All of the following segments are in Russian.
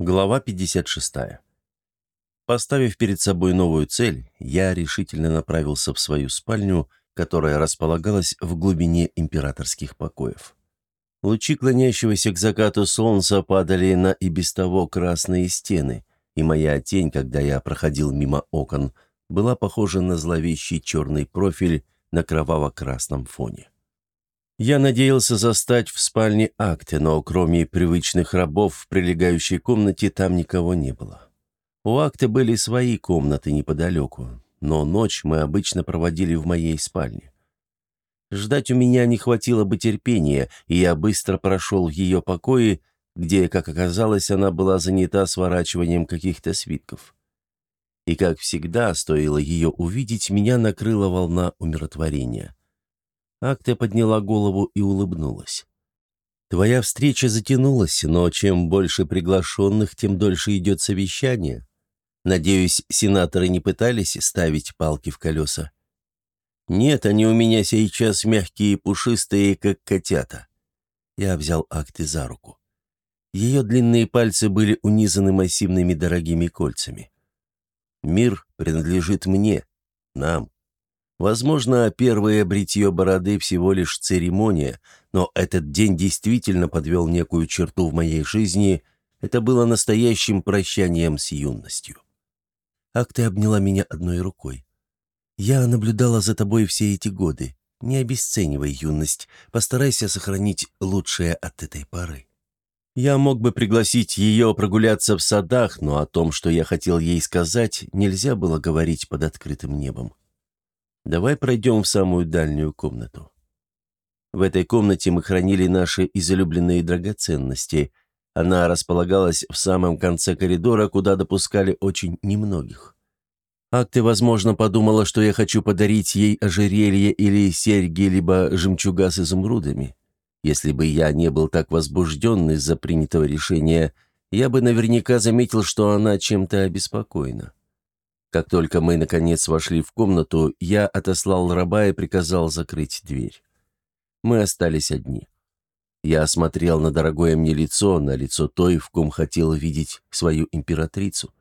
Глава 56. Поставив перед собой новую цель, я решительно направился в свою спальню, которая располагалась в глубине императорских покоев. Лучи клонящегося к закату солнца падали на и без того красные стены, и моя тень, когда я проходил мимо окон, была похожа на зловещий черный профиль на кроваво-красном фоне. Я надеялся застать в спальне акты, но кроме привычных рабов в прилегающей комнате там никого не было. У акты были свои комнаты неподалеку, но ночь мы обычно проводили в моей спальне. Ждать у меня не хватило бы терпения, и я быстро прошел в ее покои, где, как оказалось, она была занята сворачиванием каких-то свитков. И, как всегда, стоило ее увидеть, меня накрыла волна умиротворения. Акта подняла голову и улыбнулась. «Твоя встреча затянулась, но чем больше приглашенных, тем дольше идет совещание. Надеюсь, сенаторы не пытались ставить палки в колеса?» «Нет, они у меня сейчас мягкие и пушистые, как котята». Я взял Акты за руку. Ее длинные пальцы были унизаны массивными дорогими кольцами. «Мир принадлежит мне, нам. Возможно, первое бритье бороды всего лишь церемония, но этот день действительно подвел некую черту в моей жизни. Это было настоящим прощанием с юностью. Ак, ты обняла меня одной рукой. Я наблюдала за тобой все эти годы. Не обесценивай юность, постарайся сохранить лучшее от этой поры. Я мог бы пригласить ее прогуляться в садах, но о том, что я хотел ей сказать, нельзя было говорить под открытым небом. Давай пройдем в самую дальнюю комнату. В этой комнате мы хранили наши излюбленные драгоценности. Она располагалась в самом конце коридора, куда допускали очень немногих. Акты, возможно, подумала, что я хочу подарить ей ожерелье или серьги, либо жемчуга с изумрудами. Если бы я не был так возбужден из-за принятого решения, я бы наверняка заметил, что она чем-то обеспокоена. Как только мы, наконец, вошли в комнату, я отослал раба и приказал закрыть дверь. Мы остались одни. Я осмотрел на дорогое мне лицо, на лицо той, в ком хотел видеть свою императрицу.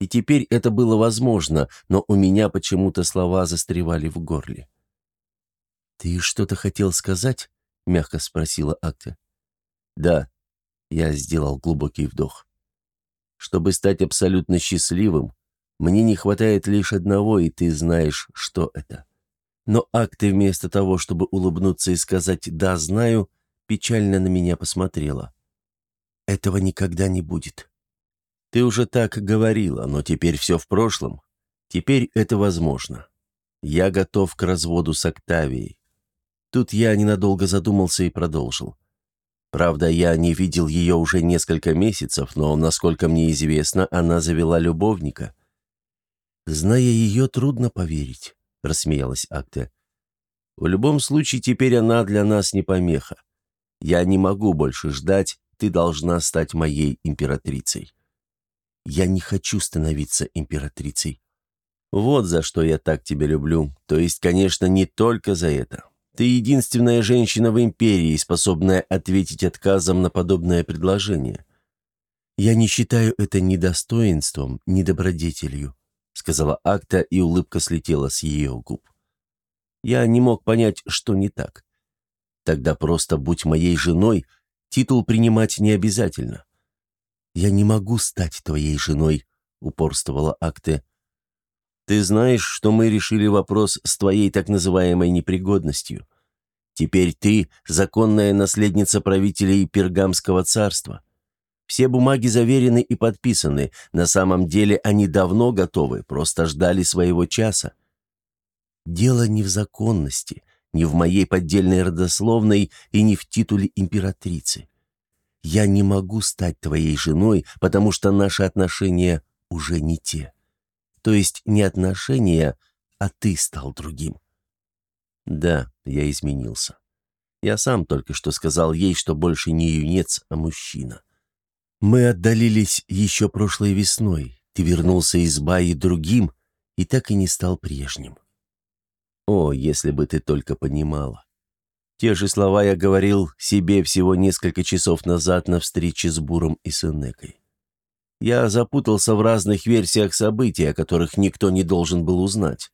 И теперь это было возможно, но у меня почему-то слова застревали в горле. «Ты что-то хотел сказать?» — мягко спросила Акта. «Да», — я сделал глубокий вдох. «Чтобы стать абсолютно счастливым, мне не хватает лишь одного, и ты знаешь, что это. Но акты вместо того, чтобы улыбнуться и сказать «да, знаю», печально на меня посмотрела. Этого никогда не будет. Ты уже так говорила, но теперь все в прошлом. Теперь это возможно. Я готов к разводу с Октавией. Тут я ненадолго задумался и продолжил. Правда, я не видел ее уже несколько месяцев, но, насколько мне известно, она завела любовника — «Зная ее, трудно поверить», — рассмеялась Акте. «В любом случае, теперь она для нас не помеха. Я не могу больше ждать, ты должна стать моей императрицей». «Я не хочу становиться императрицей». «Вот за что я так тебя люблю. То есть, конечно, не только за это. Ты единственная женщина в империи, способная ответить отказом на подобное предложение. Я не считаю это ни достоинством, ни добродетелью сказала Акта, и улыбка слетела с ее губ. Я не мог понять, что не так. Тогда просто будь моей женой, титул принимать не обязательно. «Я не могу стать твоей женой», — упорствовала Акте. «Ты знаешь, что мы решили вопрос с твоей так называемой непригодностью. Теперь ты — законная наследница правителей Пергамского царства. Все бумаги заверены и подписаны. На самом деле они давно готовы, просто ждали своего часа. Дело не в законности, не в моей поддельной родословной и не в титуле императрицы. Я не могу стать твоей женой, потому что наши отношения уже не те. То есть не отношения, а ты стал другим. Да, я изменился. Я сам только что сказал ей, что больше не юнец, а мужчина. Мы отдалились еще прошлой весной. Ты вернулся из Баи другим и так и не стал прежним. О, если бы ты только понимала. Те же слова я говорил себе всего несколько часов назад на встрече с Буром и Сенекой. Я запутался в разных версиях событий, о которых никто не должен был узнать.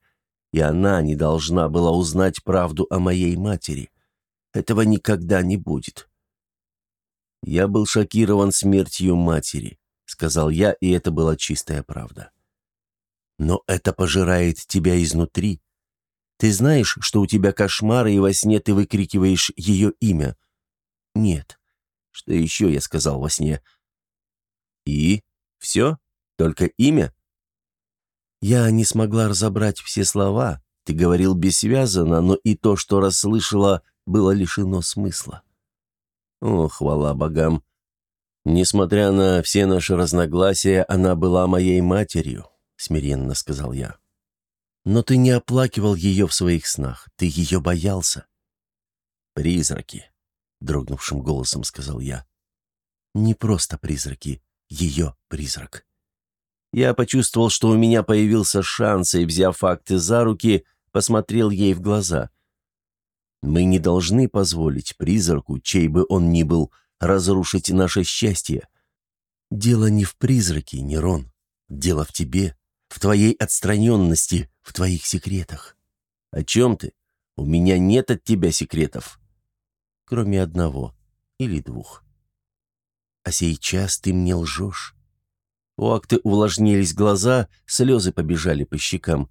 И она не должна была узнать правду о моей матери. Этого никогда не будет. Я был шокирован смертью матери, сказал я, и это была чистая правда. Но это пожирает тебя изнутри. Ты знаешь, что у тебя кошмары, и во сне ты выкрикиваешь ее имя? Нет. Что еще я сказал во сне? И? Все? Только имя?» Я не смогла разобрать все слова. Ты говорил бессвязно, но и то, что расслышала, было лишено смысла. О, хвала богам! Несмотря на все наши разногласия, она была моей матерью, смиренно сказал я. Но ты не оплакивал ее в своих снах, ты ее боялся. Призраки, дрогнувшим голосом сказал я. Не просто призраки, ее призрак. Я почувствовал, что у меня появился шанс, и, взяв факты за руки, посмотрел ей в глаза. Мы не должны позволить призраку, чей бы он ни был, разрушить наше счастье. Дело не в призраке, Нерон. Дело в тебе, в твоей отстраненности, в твоих секретах. О чем ты? У меня нет от тебя секретов. Кроме одного или двух. А сейчас ты мне лжешь. У Акты увлажнились глаза, слезы побежали по щекам.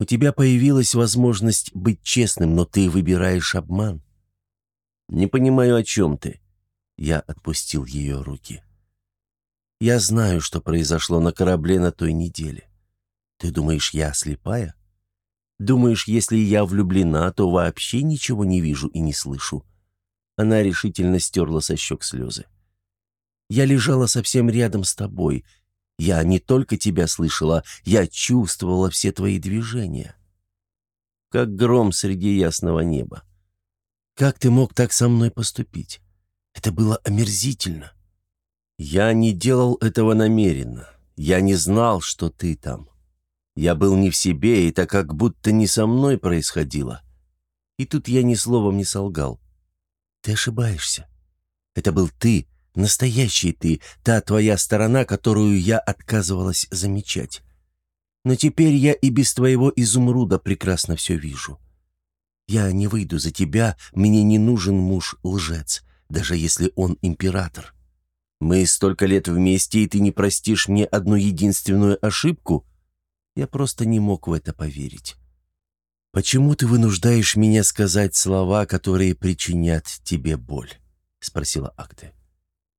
У тебя появилась возможность быть честным, но ты выбираешь обман. Не понимаю, о чем ты. Я отпустил ее руки. Я знаю, что произошло на корабле на той неделе. Ты думаешь, я слепая? Думаешь, если я влюблена, то вообще ничего не вижу и не слышу?» Она решительно стерла со щек слезы. Я лежала совсем рядом с тобой. Я не только тебя слышала, я чувствовала все твои движения. Как гром среди ясного неба. Как ты мог так со мной поступить? Это было омерзительно. Я не делал этого намеренно. Я не знал, что ты там. Я был не в себе, и это как будто не со мной происходило. И тут я ни словом не солгал. Ты ошибаешься. Это был ты, Настоящий ты, та твоя сторона, которую я отказывалась замечать. Но теперь я и без твоего изумруда прекрасно все вижу. Я не выйду за тебя, мне не нужен муж-лжец, даже если он император. Мы столько лет вместе, и ты не простишь мне одну единственную ошибку? Я просто не мог в это поверить. «Почему ты вынуждаешь меня сказать слова, которые причинят тебе боль?» — спросила Акте.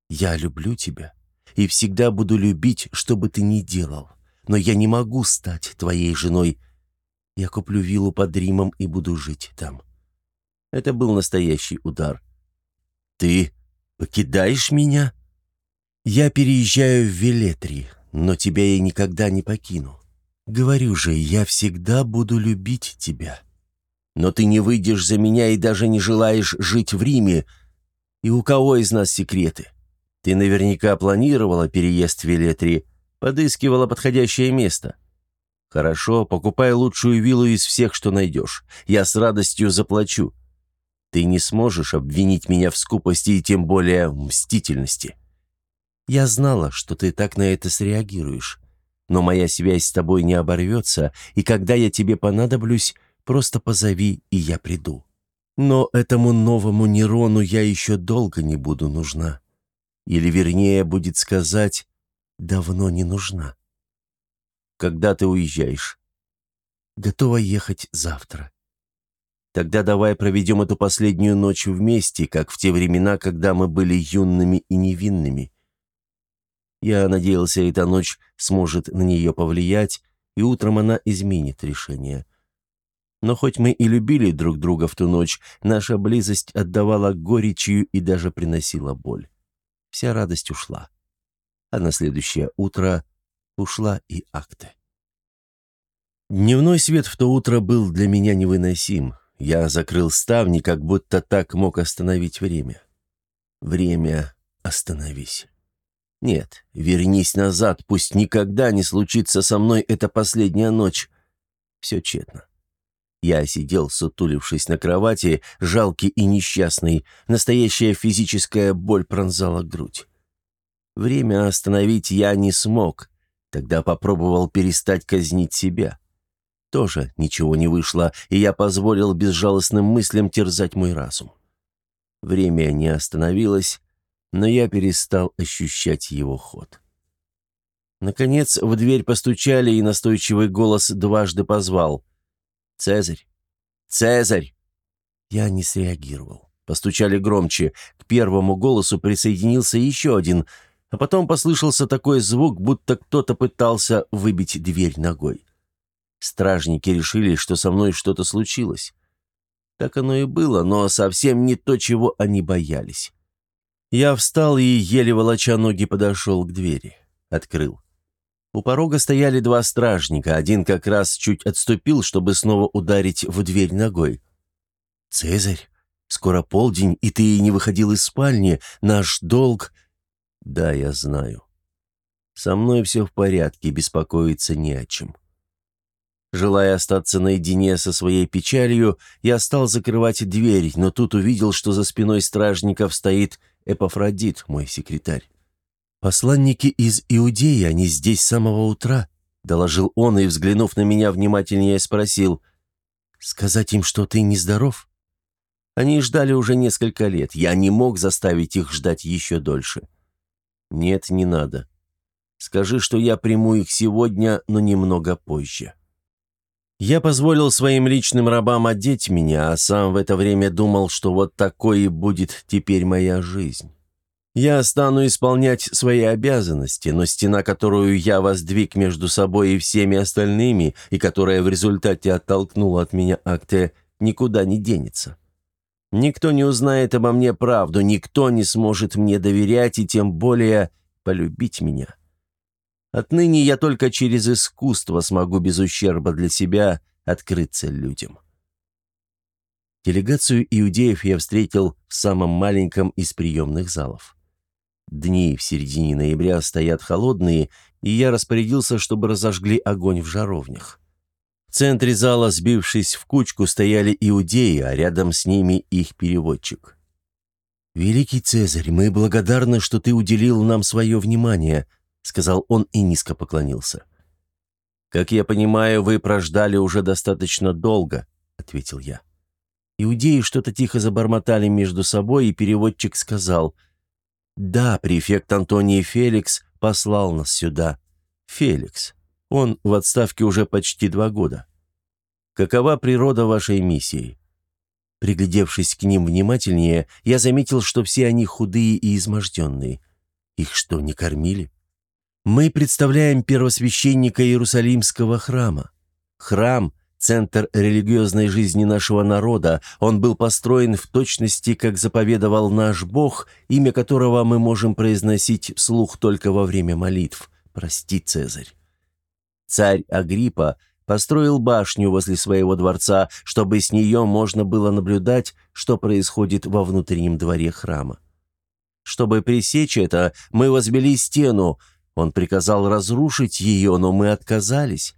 Я люблю тебя и всегда буду любить, что бы ты ни делал. Но я не могу стать твоей женой. Я куплю виллу под Римом и буду жить там». Это был настоящий удар. «Ты покидаешь меня?» «Я переезжаю в Велетри, но тебя я никогда не покину. Говорю же, я всегда буду любить тебя. Но ты не выйдешь за меня и даже не желаешь жить в Риме. И у кого из нас секреты?» Ты наверняка планировала переезд в Велетри, подыскивала подходящее место. Хорошо, покупай лучшую виллу из всех, что найдешь. Я с радостью заплачу. Ты не сможешь обвинить меня в скупости и тем более в мстительности. Я знала, что ты так на это среагируешь. Но моя связь с тобой не оборвется, и когда я тебе понадоблюсь, просто позови, и я приду. Но этому новому Нерону я еще долго не буду нужна. Или, вернее, будет сказать, давно не нужна. Когда ты уезжаешь? Готова ехать завтра. Тогда давай проведем эту последнюю ночь вместе, как в те времена, когда мы были юными и невинными. Я надеялся, эта ночь сможет на нее повлиять, и утром она изменит решение. Но хоть мы и любили друг друга в ту ночь, наша близость отдавала горечью и даже приносила боль. Вся радость ушла. А на следующее утро ушла и акты. Дневной свет в то утро был для меня невыносим. Я закрыл ставни, как будто так мог остановить время. Время, остановись. Нет, вернись назад, пусть никогда не случится со мной эта последняя ночь. Все тщетно. Я сидел, сутулившись на кровати, жалкий и несчастный. Настоящая физическая боль пронзала грудь. Время остановить я не смог. Тогда попробовал перестать казнить себя. Тоже ничего не вышло, и я позволил безжалостным мыслям терзать мой разум. Время не остановилось, но я перестал ощущать его ход. Наконец в дверь постучали, и настойчивый голос дважды позвал. «Цезарь! Цезарь!» Я не среагировал. Постучали громче. К первому голосу присоединился еще один, а потом послышался такой звук, будто кто-то пытался выбить дверь ногой. Стражники решили, что со мной что-то случилось. Так оно и было, но совсем не то, чего они боялись. Я встал и, еле волоча ноги, подошел к двери. Открыл. У порога стояли два стражника, один как раз чуть отступил, чтобы снова ударить в дверь ногой. «Цезарь, скоро полдень, и ты не выходил из спальни. Наш долг...» «Да, я знаю. Со мной все в порядке, беспокоиться не о чем». Желая остаться наедине со своей печалью, я стал закрывать дверь, но тут увидел, что за спиной стражников стоит Эпофродит, мой секретарь. «Посланники из Иудеи, они здесь с самого утра», — доложил он и, взглянув на меня внимательнее, спросил, «Сказать им, что ты нездоров?» Они ждали уже несколько лет, я не мог заставить их ждать еще дольше. «Нет, не надо. Скажи, что я приму их сегодня, но немного позже». Я позволил своим личным рабам одеть меня, а сам в это время думал, что вот такой и будет теперь моя жизнь. Я стану исполнять свои обязанности, но стена, которую я воздвиг между собой и всеми остальными, и которая в результате оттолкнула от меня акте, никуда не денется. Никто не узнает обо мне правду, никто не сможет мне доверять и тем более полюбить меня. Отныне я только через искусство смогу без ущерба для себя открыться людям. Делегацию иудеев я встретил в самом маленьком из приемных залов. Дни в середине ноября стоят холодные, и я распорядился, чтобы разожгли огонь в жаровнях. В центре зала, сбившись в кучку, стояли иудеи, а рядом с ними их переводчик. «Великий Цезарь, мы благодарны, что ты уделил нам свое внимание», — сказал он и низко поклонился. «Как я понимаю, вы прождали уже достаточно долго», — ответил я. Иудеи что-то тихо забормотали между собой, и переводчик сказал — «Да, префект Антоний Феликс послал нас сюда. Феликс. Он в отставке уже почти два года. Какова природа вашей миссии?» Приглядевшись к ним внимательнее, я заметил, что все они худые и изможденные. Их что, не кормили? Мы представляем первосвященника Иерусалимского храма. Храм центр религиозной жизни нашего народа. Он был построен в точности, как заповедовал наш Бог, имя которого мы можем произносить вслух только во время молитв. Прости, Цезарь. Царь Агриппа построил башню возле своего дворца, чтобы с нее можно было наблюдать, что происходит во внутреннем дворе храма. Чтобы пресечь это, мы возвели стену. Он приказал разрушить ее, но мы отказались.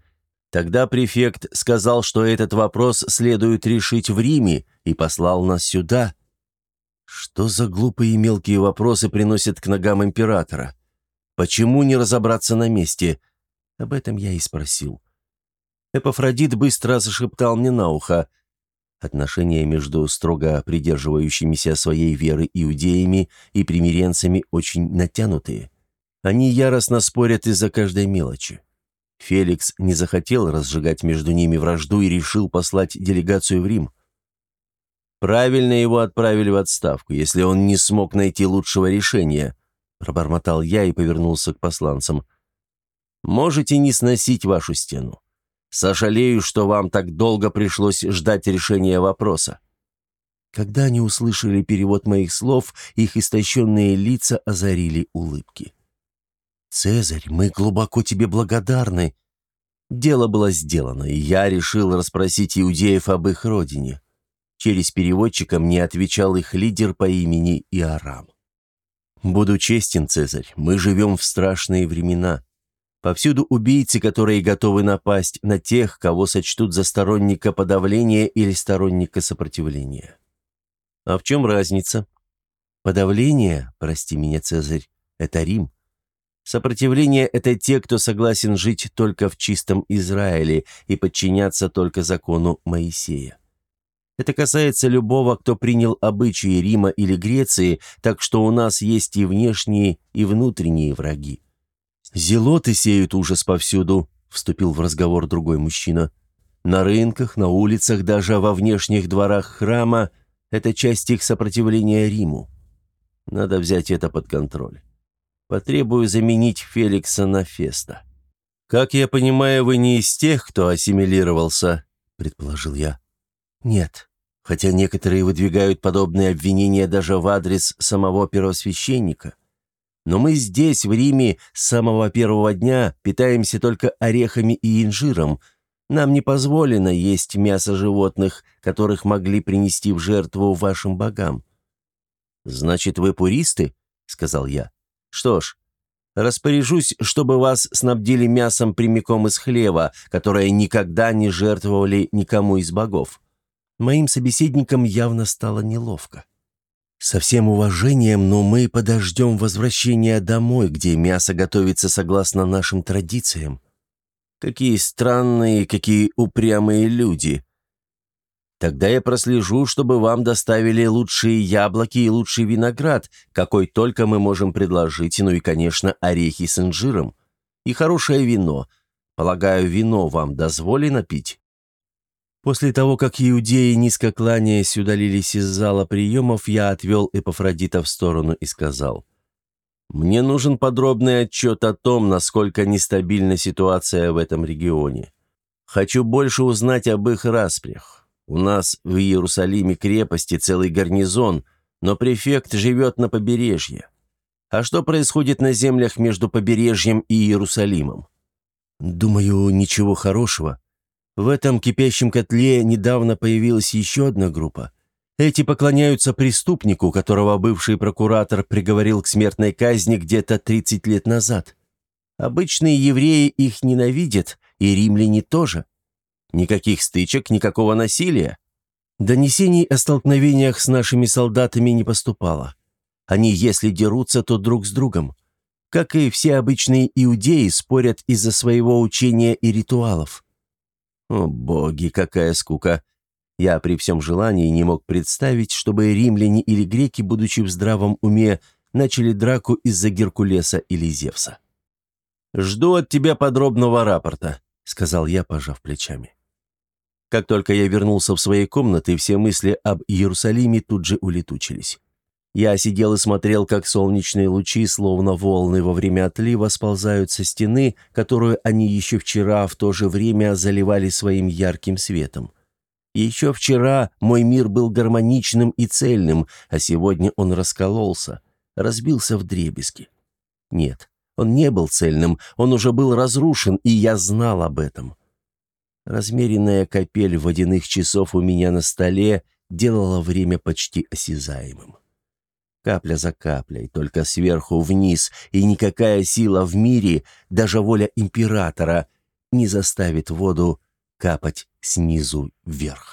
Тогда префект сказал, что этот вопрос следует решить в Риме, и послал нас сюда. Что за глупые мелкие вопросы приносят к ногам императора? Почему не разобраться на месте? Об этом я и спросил. Эпофродит быстро зашептал мне на ухо. Отношения между строго придерживающимися своей веры иудеями и примиренцами очень натянутые. Они яростно спорят из-за каждой мелочи. Феликс не захотел разжигать между ними вражду и решил послать делегацию в Рим. «Правильно его отправили в отставку, если он не смог найти лучшего решения», пробормотал я и повернулся к посланцам. «Можете не сносить вашу стену. Сожалею, что вам так долго пришлось ждать решения вопроса». Когда они услышали перевод моих слов, их истощенные лица озарили улыбки. «Цезарь, мы глубоко тебе благодарны». Дело было сделано, и я решил расспросить иудеев об их родине. Через переводчика мне отвечал их лидер по имени Иорам. «Буду честен, Цезарь, мы живем в страшные времена. Повсюду убийцы, которые готовы напасть на тех, кого сочтут за сторонника подавления или сторонника сопротивления. А в чем разница? Подавление, прости меня, Цезарь, это Рим. Сопротивление – это те, кто согласен жить только в чистом Израиле и подчиняться только закону Моисея. Это касается любого, кто принял обычаи Рима или Греции, так что у нас есть и внешние, и внутренние враги. «Зелоты сеют ужас повсюду», – вступил в разговор другой мужчина. «На рынках, на улицах, даже во внешних дворах храма – это часть их сопротивления Риму. Надо взять это под контроль. Потребую заменить Феликса на Феста». «Как я понимаю, вы не из тех, кто ассимилировался», – предположил я. «Нет», хотя некоторые выдвигают подобные обвинения даже в адрес самого первосвященника. Но мы здесь, в Риме, с самого первого дня питаемся только орехами и инжиром. Нам не позволено есть мясо животных, которых могли принести в жертву вашим богам». «Значит, вы пуристы?» — сказал я. «Что ж, распоряжусь, чтобы вас снабдили мясом прямиком из хлева, которое никогда не жертвовали никому из богов». Моим собеседникам явно стало неловко. «Со всем уважением, но мы подождем возвращения домой, где мясо готовится согласно нашим традициям». «Какие странные, какие упрямые люди!» «Тогда я прослежу, чтобы вам доставили лучшие яблоки и лучший виноград, какой только мы можем предложить, ну и, конечно, орехи с инжиром. И хорошее вино. Полагаю, вино вам дозволено пить?» После того, как иудеи, низко кланяясь, удалились из зала приемов, я отвел Эпофродита в сторону и сказал, «Мне нужен подробный отчет о том, насколько нестабильна ситуация в этом регионе. Хочу больше узнать об их распрях. У нас в Иерусалиме крепости целый гарнизон, но префект живет на побережье. А что происходит на землях между побережьем и Иерусалимом?» «Думаю, ничего хорошего», в этом кипящем котле недавно появилась еще одна группа. Эти поклоняются преступнику, которого бывший прокуратор приговорил к смертной казни где-то 30 лет назад. Обычные евреи их ненавидят, и римляне тоже. Никаких стычек, никакого насилия. Донесений о столкновениях с нашими солдатами не поступало. Они, если дерутся, то друг с другом. Как и все обычные иудеи, спорят из-за своего учения и ритуалов. О, боги, какая скука! Я при всем желании не мог представить, чтобы римляне или греки, будучи в здравом уме, начали драку из-за Геркулеса или Зевса. «Жду от тебя подробного рапорта», — сказал я, пожав плечами. Как только я вернулся в свои комнаты, все мысли об Иерусалиме тут же улетучились. Я сидел и смотрел, как солнечные лучи, словно волны во время отлива, сползают со стены, которую они еще вчера в то же время заливали своим ярким светом. Еще вчера мой мир был гармоничным и цельным, а сегодня он раскололся, разбился в дребезги. Нет, он не был цельным, он уже был разрушен, и я знал об этом. Размеренная капель водяных часов у меня на столе делала время почти осязаемым капля за каплей, только сверху вниз, и никакая сила в мире, даже воля императора, не заставит воду капать снизу вверх.